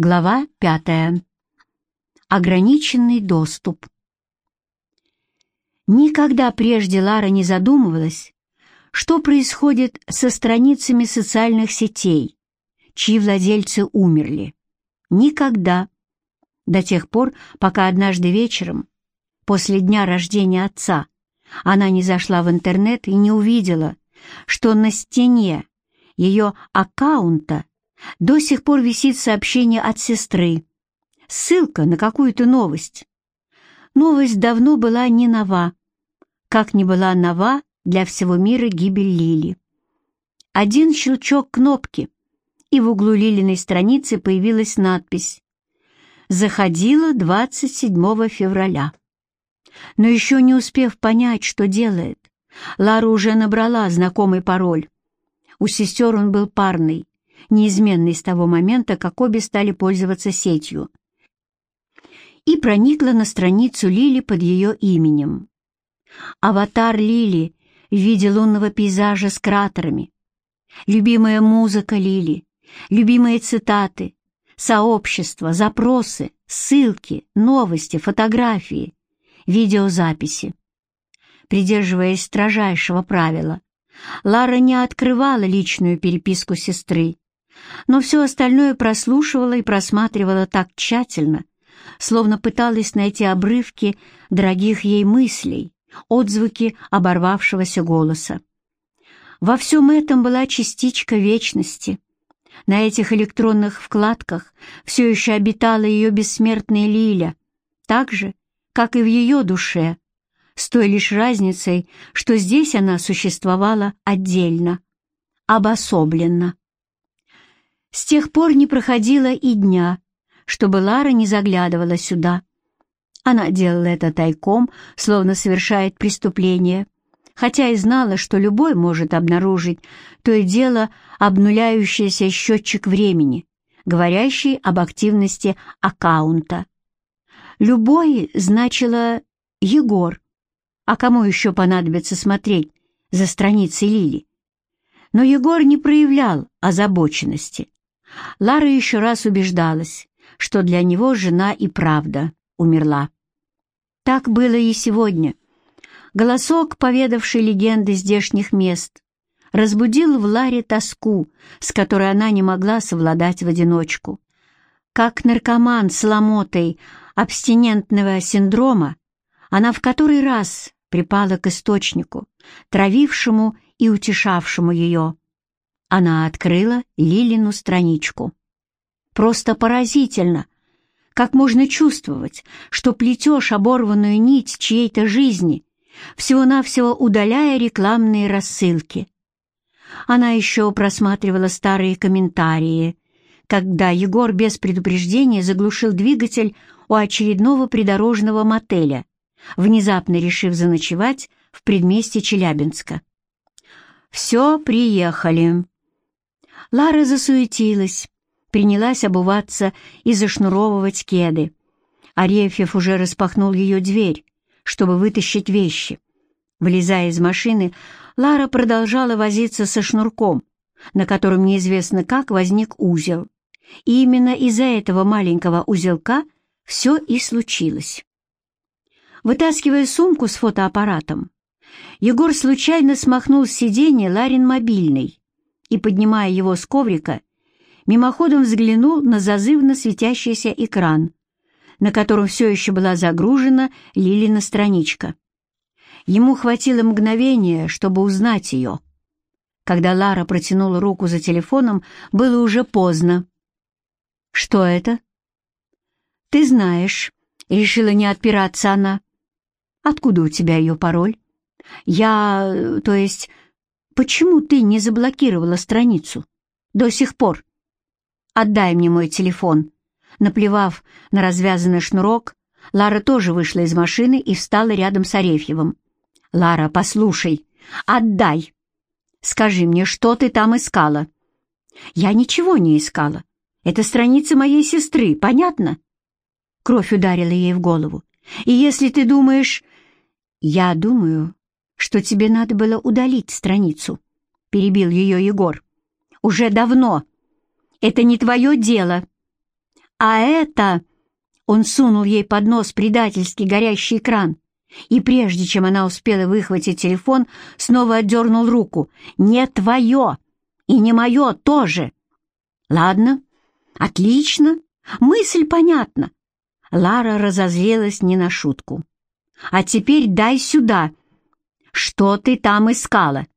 Глава пятая. Ограниченный доступ. Никогда прежде Лара не задумывалась, что происходит со страницами социальных сетей, чьи владельцы умерли. Никогда. До тех пор, пока однажды вечером, после дня рождения отца, она не зашла в интернет и не увидела, что на стене ее аккаунта до сих пор висит сообщение от сестры, ссылка на какую-то новость. Новость давно была не нова, как не была нова для всего мира гибель Лили. Один щелчок кнопки, и в углу Лилиной страницы появилась надпись «Заходила 27 февраля». Но еще не успев понять, что делает, Лара уже набрала знакомый пароль. У сестер он был парный, неизменный с того момента, как обе стали пользоваться сетью, и проникла на страницу Лили под ее именем. Аватар Лили в виде лунного пейзажа с кратерами, любимая музыка Лили, любимые цитаты, сообщества, запросы, ссылки, новости, фотографии, видеозаписи. Придерживаясь строжайшего правила, Лара не открывала личную переписку сестры, но все остальное прослушивала и просматривала так тщательно, словно пыталась найти обрывки дорогих ей мыслей, отзвуки оборвавшегося голоса. Во всем этом была частичка вечности. На этих электронных вкладках все еще обитала ее бессмертная Лиля, так же, как и в ее душе, с той лишь разницей, что здесь она существовала отдельно, обособленно. С тех пор не проходило и дня, чтобы Лара не заглядывала сюда. Она делала это тайком, словно совершает преступление, хотя и знала, что любой может обнаружить то и дело обнуляющийся счетчик времени, говорящий об активности аккаунта. «Любой» значило «Егор», а кому еще понадобится смотреть за страницей Лили? Но Егор не проявлял озабоченности. Лара еще раз убеждалась, что для него жена и правда умерла. Так было и сегодня. Голосок, поведавший легенды здешних мест, разбудил в Ларе тоску, с которой она не могла совладать в одиночку. Как наркоман с ломотой абстинентного синдрома, она в который раз припала к источнику, травившему и утешавшему ее. Она открыла Лилину страничку. Просто поразительно, как можно чувствовать, что плетешь оборванную нить чьей-то жизни, всего-навсего удаляя рекламные рассылки. Она еще просматривала старые комментарии, когда Егор без предупреждения заглушил двигатель у очередного придорожного мотеля, внезапно решив заночевать в предместе Челябинска. «Все, приехали». Лара засуетилась, принялась обуваться и зашнуровывать кеды. Арефьев уже распахнул ее дверь, чтобы вытащить вещи. Вылезая из машины, Лара продолжала возиться со шнурком, на котором неизвестно как возник узел. И именно из-за этого маленького узелка все и случилось. Вытаскивая сумку с фотоаппаратом, Егор случайно смахнул с сиденья Ларин мобильный и, поднимая его с коврика, мимоходом взглянул на зазывно светящийся экран, на котором все еще была загружена Лилина страничка. Ему хватило мгновения, чтобы узнать ее. Когда Лара протянула руку за телефоном, было уже поздно. «Что это?» «Ты знаешь», — решила не отпираться она. «Откуда у тебя ее пароль?» «Я... то есть... Почему ты не заблокировала страницу? До сих пор?» «Отдай мне мой телефон». Наплевав на развязанный шнурок, Лара тоже вышла из машины и встала рядом с Арефьевым. «Лара, послушай, отдай. Скажи мне, что ты там искала?» «Я ничего не искала. Это страница моей сестры, понятно?» Кровь ударила ей в голову. «И если ты думаешь...» «Я думаю, что тебе надо было удалить страницу», — перебил ее Егор. «Уже давно. Это не твое дело». А это...» Он сунул ей под нос предательски горящий экран. И прежде чем она успела выхватить телефон, снова отдернул руку. «Не твое! И не мое тоже!» «Ладно, отлично, мысль понятна». Лара разозлилась не на шутку. «А теперь дай сюда. Что ты там искала?»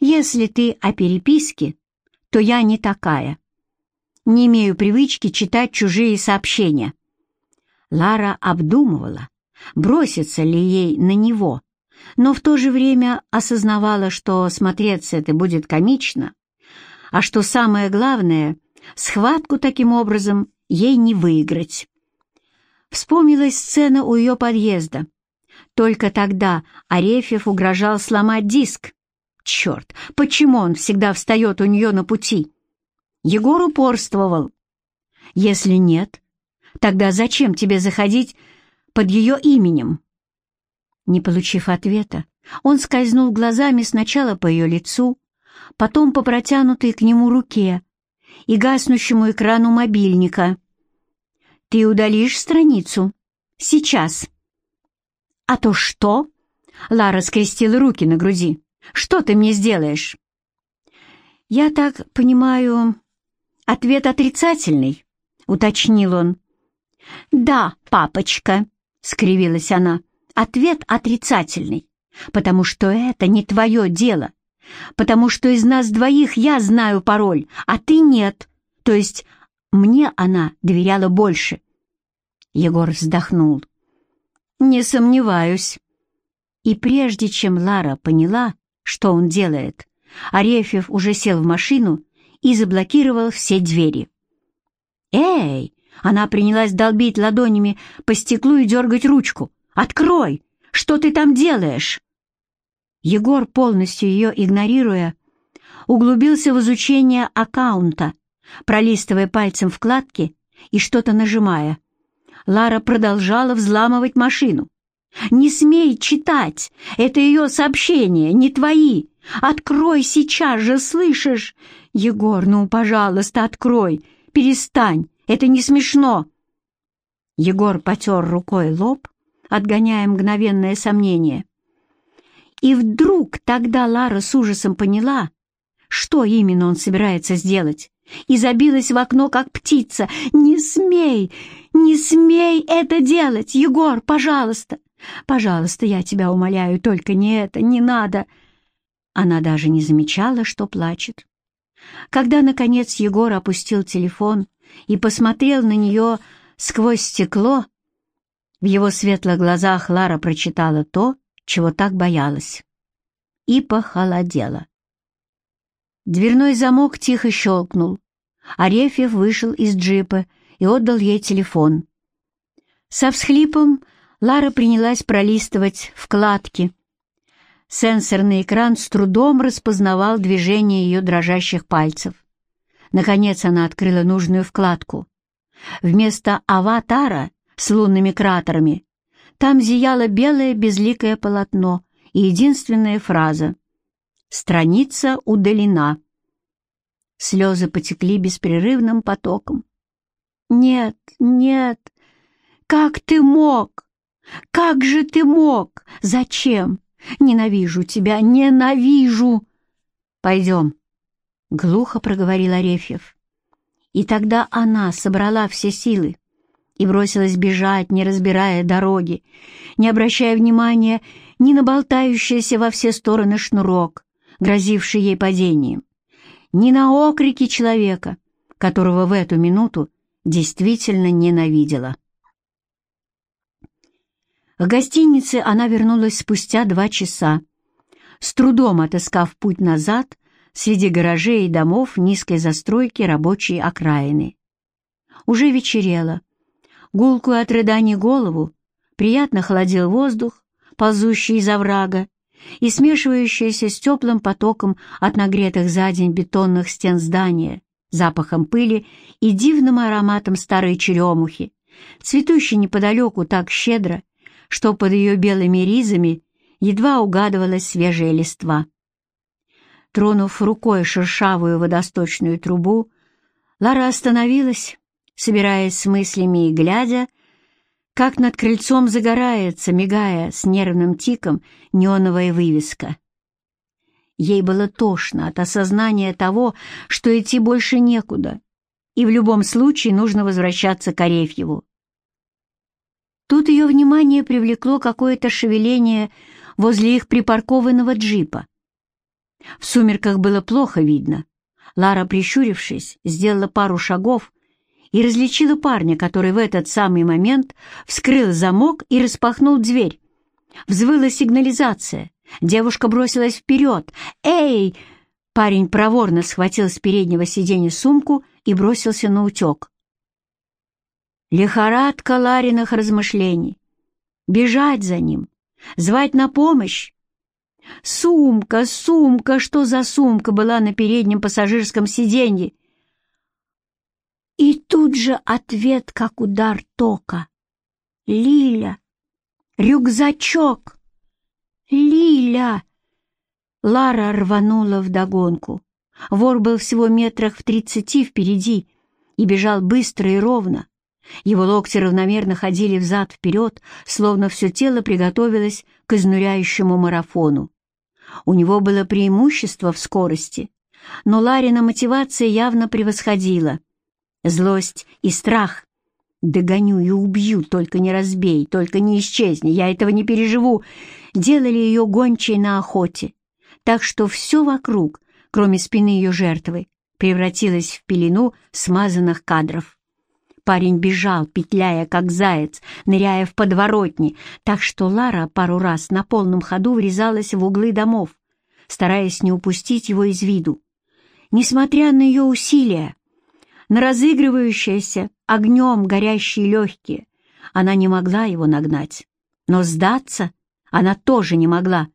«Если ты о переписке, то я не такая. Не имею привычки читать чужие сообщения». Лара обдумывала, бросится ли ей на него, но в то же время осознавала, что смотреться это будет комично, а что самое главное, схватку таким образом ей не выиграть. Вспомнилась сцена у ее подъезда. Только тогда Арефьев угрожал сломать диск. Черт, почему он всегда встает у нее на пути? Егор упорствовал. Если нет, Тогда зачем тебе заходить под ее именем?» Не получив ответа, он скользнул глазами сначала по ее лицу, потом по протянутой к нему руке и гаснущему экрану мобильника. «Ты удалишь страницу? Сейчас!» «А то что?» — Лара скрестила руки на груди. «Что ты мне сделаешь?» «Я так понимаю, ответ отрицательный», — уточнил он. «Да, папочка», — скривилась она, — «ответ отрицательный, потому что это не твое дело, потому что из нас двоих я знаю пароль, а ты нет, то есть мне она доверяла больше». Егор вздохнул. «Не сомневаюсь». И прежде чем Лара поняла, что он делает, Арефьев уже сел в машину и заблокировал все двери. «Эй, она принялась долбить ладонями по стеклу и дергать ручку. «Открой! Что ты там делаешь?» Егор, полностью ее игнорируя, углубился в изучение аккаунта, пролистывая пальцем вкладки и что-то нажимая. Лара продолжала взламывать машину. «Не смей читать! Это ее сообщения, не твои! Открой сейчас же, слышишь? Егор, ну, пожалуйста, открой! Перестань! Это не смешно!» Егор потер рукой лоб, отгоняя мгновенное сомнение. И вдруг тогда Лара с ужасом поняла, что именно он собирается сделать, и забилась в окно, как птица. «Не смей! Не смей это делать! Егор, пожалуйста! Пожалуйста, я тебя умоляю, только не это, не надо!» Она даже не замечала, что плачет. Когда, наконец, Егор опустил телефон и посмотрел на нее сквозь стекло, в его светлых глазах Лара прочитала то, чего так боялась, и похолодела. Дверной замок тихо щелкнул. Арефьев вышел из джипа и отдал ей телефон. Со всхлипом Лара принялась пролистывать вкладки. Сенсорный экран с трудом распознавал движение ее дрожащих пальцев. Наконец она открыла нужную вкладку. Вместо аватара с лунными кратерами там зияло белое безликое полотно и единственная фраза «Страница удалена». Слезы потекли беспрерывным потоком. «Нет, нет! Как ты мог? Как же ты мог? Зачем? Ненавижу тебя, ненавижу!» «Пойдем, — глухо проговорил Арефьев. И тогда она собрала все силы и бросилась бежать, не разбирая дороги, не обращая внимания ни на болтающийся во все стороны шнурок, грозивший ей падением, ни на окрики человека, которого в эту минуту действительно ненавидела. В гостинице она вернулась спустя два часа, с трудом отыскав путь назад среди гаражей и домов низкой застройки рабочей окраины. Уже вечерело. Гулкую от рыданий голову приятно холодил воздух, ползущий из оврага, и смешивающийся с теплым потоком от нагретых за день бетонных стен здания, запахом пыли и дивным ароматом старой черемухи, цветущей неподалеку так щедро, что под ее белыми ризами едва угадывалась свежая листва. Тронув рукой шершавую водосточную трубу, Лара остановилась, собираясь с мыслями и глядя, как над крыльцом загорается, мигая с нервным тиком, неоновая вывеска. Ей было тошно от осознания того, что идти больше некуда, и в любом случае нужно возвращаться к Арефьеву. Тут ее внимание привлекло какое-то шевеление возле их припаркованного джипа. В сумерках было плохо видно. Лара, прищурившись, сделала пару шагов и различила парня, который в этот самый момент вскрыл замок и распахнул дверь. Взвыла сигнализация. Девушка бросилась вперед. «Эй!» Парень проворно схватил с переднего сиденья сумку и бросился на утек. Лихорадка Лариных размышлений. Бежать за ним, звать на помощь. Сумка, сумка, что за сумка была на переднем пассажирском сиденье? И тут же ответ, как удар тока. Лиля, рюкзачок, Лиля. Лара рванула вдогонку. Вор был всего метрах в тридцати впереди и бежал быстро и ровно. Его локти равномерно ходили взад-вперед, словно все тело приготовилось к изнуряющему марафону. У него было преимущество в скорости, но Ларина мотивация явно превосходила. Злость и страх. «Догоню и убью, только не разбей, только не исчезни, я этого не переживу», делали ее гончей на охоте, так что все вокруг, кроме спины ее жертвы, превратилось в пелену смазанных кадров. Парень бежал, петляя, как заяц, ныряя в подворотни, так что Лара пару раз на полном ходу врезалась в углы домов, стараясь не упустить его из виду. Несмотря на ее усилия, на разыгрывающиеся огнем горящие легкие, она не могла его нагнать. Но сдаться она тоже не могла.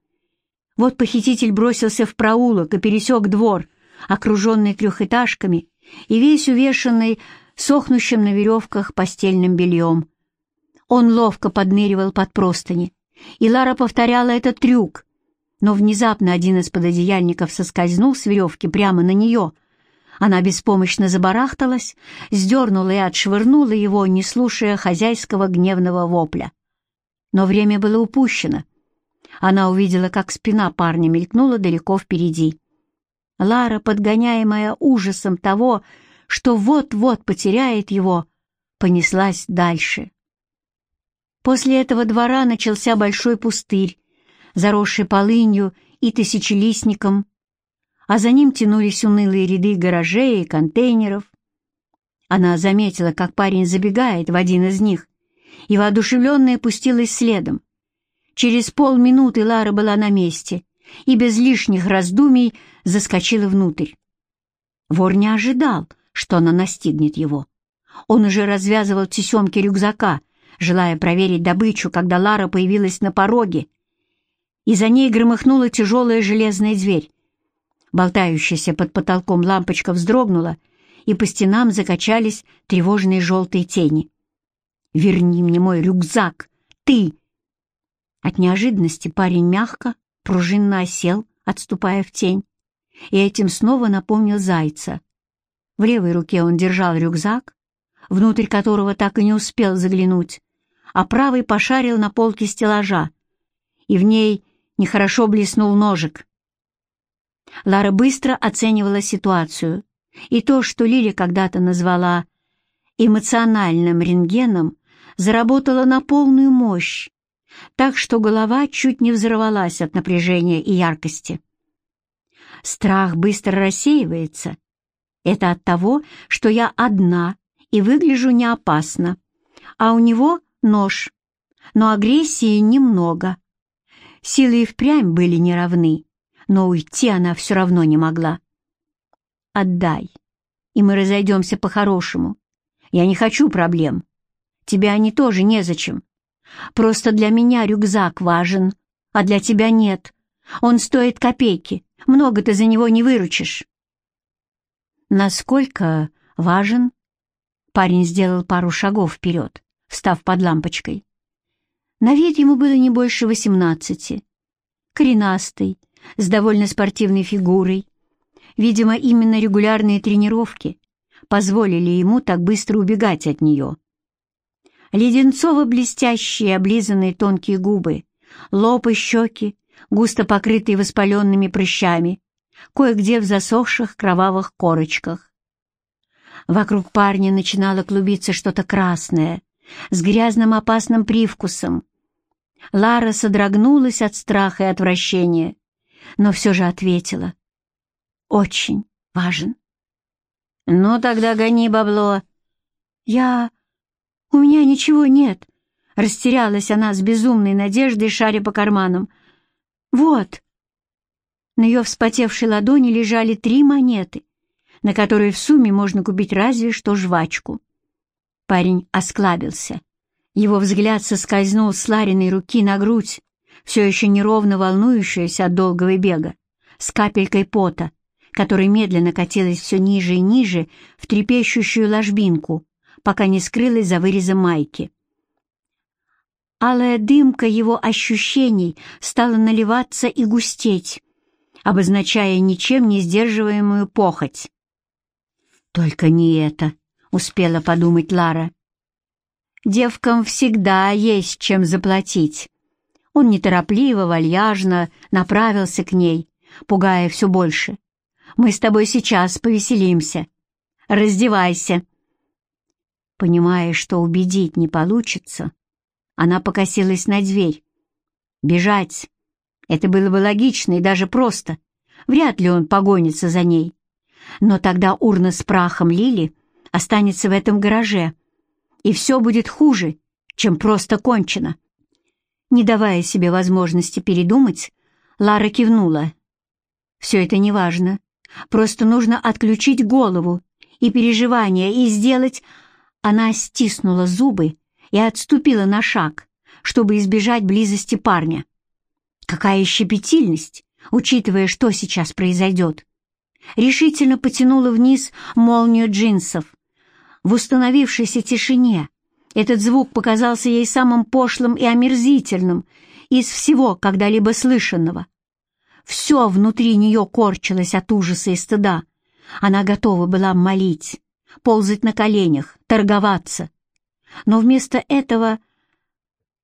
Вот похититель бросился в проулок и пересек двор, окруженный трехэтажками и весь увешанный сохнущим на веревках постельным бельем. Он ловко подныривал под простыни, и Лара повторяла этот трюк, но внезапно один из пододеяльников соскользнул с веревки прямо на нее. Она беспомощно забарахталась, сдернула и отшвырнула его, не слушая хозяйского гневного вопля. Но время было упущено. Она увидела, как спина парня мелькнула далеко впереди. Лара, подгоняемая ужасом того, что вот-вот потеряет его, понеслась дальше. После этого двора начался большой пустырь, заросший полынью и тысячелистником, а за ним тянулись унылые ряды гаражей и контейнеров. Она заметила, как парень забегает в один из них, и воодушевленная пустилась следом. Через полминуты Лара была на месте и без лишних раздумий заскочила внутрь. Вор не ожидал, что она настигнет его. Он уже развязывал тесемки рюкзака, желая проверить добычу, когда Лара появилась на пороге, и за ней громыхнула тяжелая железная дверь. Болтающаяся под потолком лампочка вздрогнула, и по стенам закачались тревожные желтые тени. «Верни мне мой рюкзак! Ты!» От неожиданности парень мягко, пружинно осел, отступая в тень, и этим снова напомнил зайца, в левой руке он держал рюкзак, внутрь которого так и не успел заглянуть, а правый пошарил на полке стеллажа, и в ней нехорошо блеснул ножик. Лара быстро оценивала ситуацию, и то, что Лиля когда-то назвала эмоциональным рентгеном, заработало на полную мощь, так что голова чуть не взорвалась от напряжения и яркости. Страх быстро рассеивается, это от того, что я одна и выгляжу не опасно, а у него нож, но агрессии немного. Силы и впрямь были неравны, но уйти она все равно не могла. «Отдай, и мы разойдемся по-хорошему. Я не хочу проблем. Тебе они тоже незачем. Просто для меня рюкзак важен, а для тебя нет. Он стоит копейки, много ты за него не выручишь». Насколько важен? Парень сделал пару шагов вперед, встав под лампочкой. На вид ему было не больше восемнадцати. Коренастый, с довольно спортивной фигурой. Видимо, именно регулярные тренировки, позволили ему так быстро убегать от нее. Леденцово-блестящие облизанные тонкие губы, лоб и щеки, густо покрытые воспаленными прыщами, кое-где в засохших кровавых корочках. Вокруг парня начинало клубиться что-то красное, с грязным опасным привкусом. Лара содрогнулась от страха и отвращения, но все же ответила. «Очень важен». «Ну, тогда гони бабло». «Я... у меня ничего нет», — растерялась она с безумной надеждой, шаря по карманам. «Вот». На ее вспотевшей ладони лежали три монеты, на которые в сумме можно купить разве что жвачку. Парень осклабился. Его взгляд соскользнул с Лариной руки на грудь, все еще неровно волнующаяся от долгого бега, с капелькой пота, которая медленно катилась все ниже и ниже в трепещущую ложбинку, пока не скрылась за вырезом майки. Алая дымка его ощущений стала наливаться и густеть, обозначая ничем не сдерживаемую похоть. «Только не это», — успела подумать Лара. «Девкам всегда есть чем заплатить». Он неторопливо, вальяжно направился к ней, пугая все больше. «Мы с тобой сейчас повеселимся. Раздевайся». Понимая, что убедить не получится, она покосилась на дверь. Бежать. Это было бы логично и даже просто. Вряд ли он погонится за ней. Но тогда урна с прахом Лили останется в этом гараже, и все будет хуже, чем просто кончено. Не давая себе возможности передумать, Лара кивнула. «Все это неважно. Просто нужно отключить голову и переживания и сделать...» Она стиснула зубы и отступила на шаг, чтобы избежать близости парня. Какая щепетильность, учитывая, что сейчас произойдет. Решительно потянула вниз молнию джинсов. В установившейся тишине этот звук показался ей самым пошлым и омерзительным из всего когда-либо слышанного. Все внутри нее корчилось от ужаса и стыда. Она готова была молить, ползать на коленях, торговаться. Но вместо этого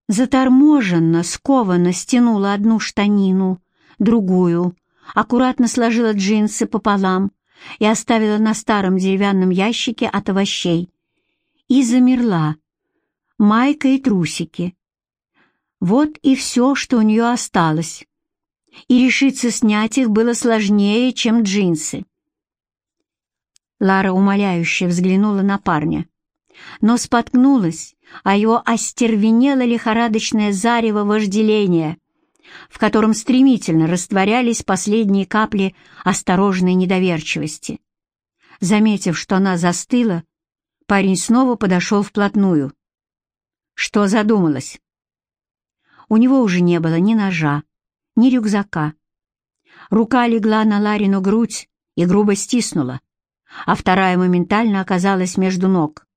заторможенно, скованно стянула одну штанину, другую, аккуратно сложила джинсы пополам и оставила на старом деревянном ящике от овощей. И замерла, майка и трусики. Вот и все, что у нее осталось. И решиться снять их было сложнее, чем джинсы. Лара умоляюще взглянула на парня, но споткнулась, а его остервенело лихорадочное зарево вожделения, в котором стремительно растворялись последние капли осторожной недоверчивости. Заметив, что она застыла, парень снова подошел вплотную. Что задумалась? У него уже не было ни ножа, ни рюкзака. Рука легла на Ларину грудь и грубо стиснула, а вторая моментально оказалась между ног.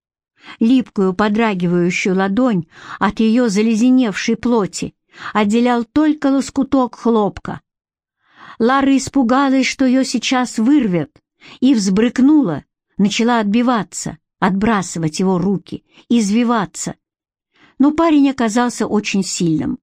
Липкую, подрагивающую ладонь от ее заледеневшей плоти отделял только лоскуток хлопка. Лара испугалась, что ее сейчас вырвет, и взбрыкнула, начала отбиваться, отбрасывать его руки, извиваться, но парень оказался очень сильным.